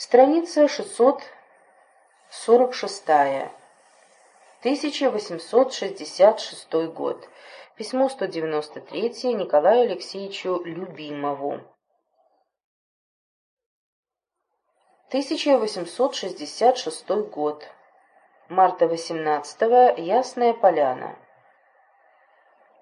Страница 646. 1866 год. Письмо 193 Николаю Алексеевичу Любимову. 1866 год. Марта 18 -го, Ясная Поляна.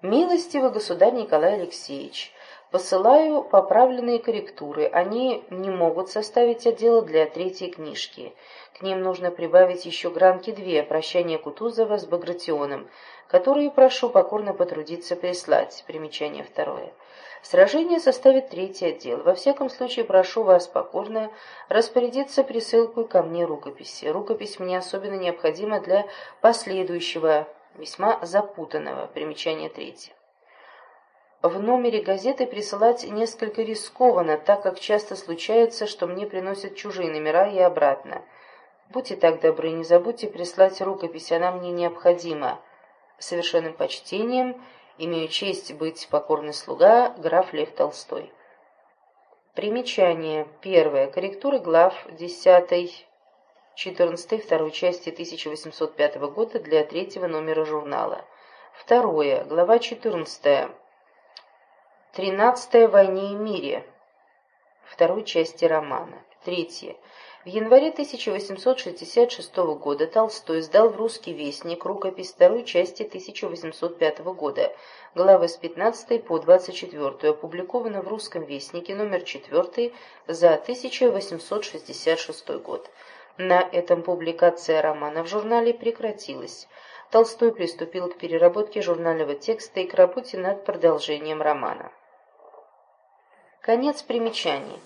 Милостивый государь Николай Алексеевич, посылаю поправленные корректуры. Они не могут составить отдела для третьей книжки. К ним нужно прибавить еще гранки две «Прощание Кутузова» с Багратионом, которые прошу покорно потрудиться прислать. Примечание второе. Сражение составит третий отдел. Во всяком случае, прошу вас покорно распорядиться присылкой ко мне рукописи. Рукопись мне особенно необходима для последующего, весьма запутанного. Примечание третье. В номере газеты присылать несколько рискованно, так как часто случается, что мне приносят чужие номера и обратно. Будьте так добры, не забудьте прислать рукопись, она мне необходима. Совершенным почтением имею честь быть покорный слуга, граф Лев Толстой. Примечание. Первое. Корректура глав 10 14 второй части 1805 года для третьего номера журнала. Второе. Глава 14. Тринадцатое войне и мире. Второй части романа. Третье. В январе 1866 года Толстой сдал в «Русский вестник» рукопись второй части 1805 года, главы с 15 по 24, опубликована в «Русском вестнике» номер 4 за 1866 год. На этом публикация романа в журнале прекратилась. Толстой приступил к переработке журнального текста и к работе над продолжением романа. Конец примечаний.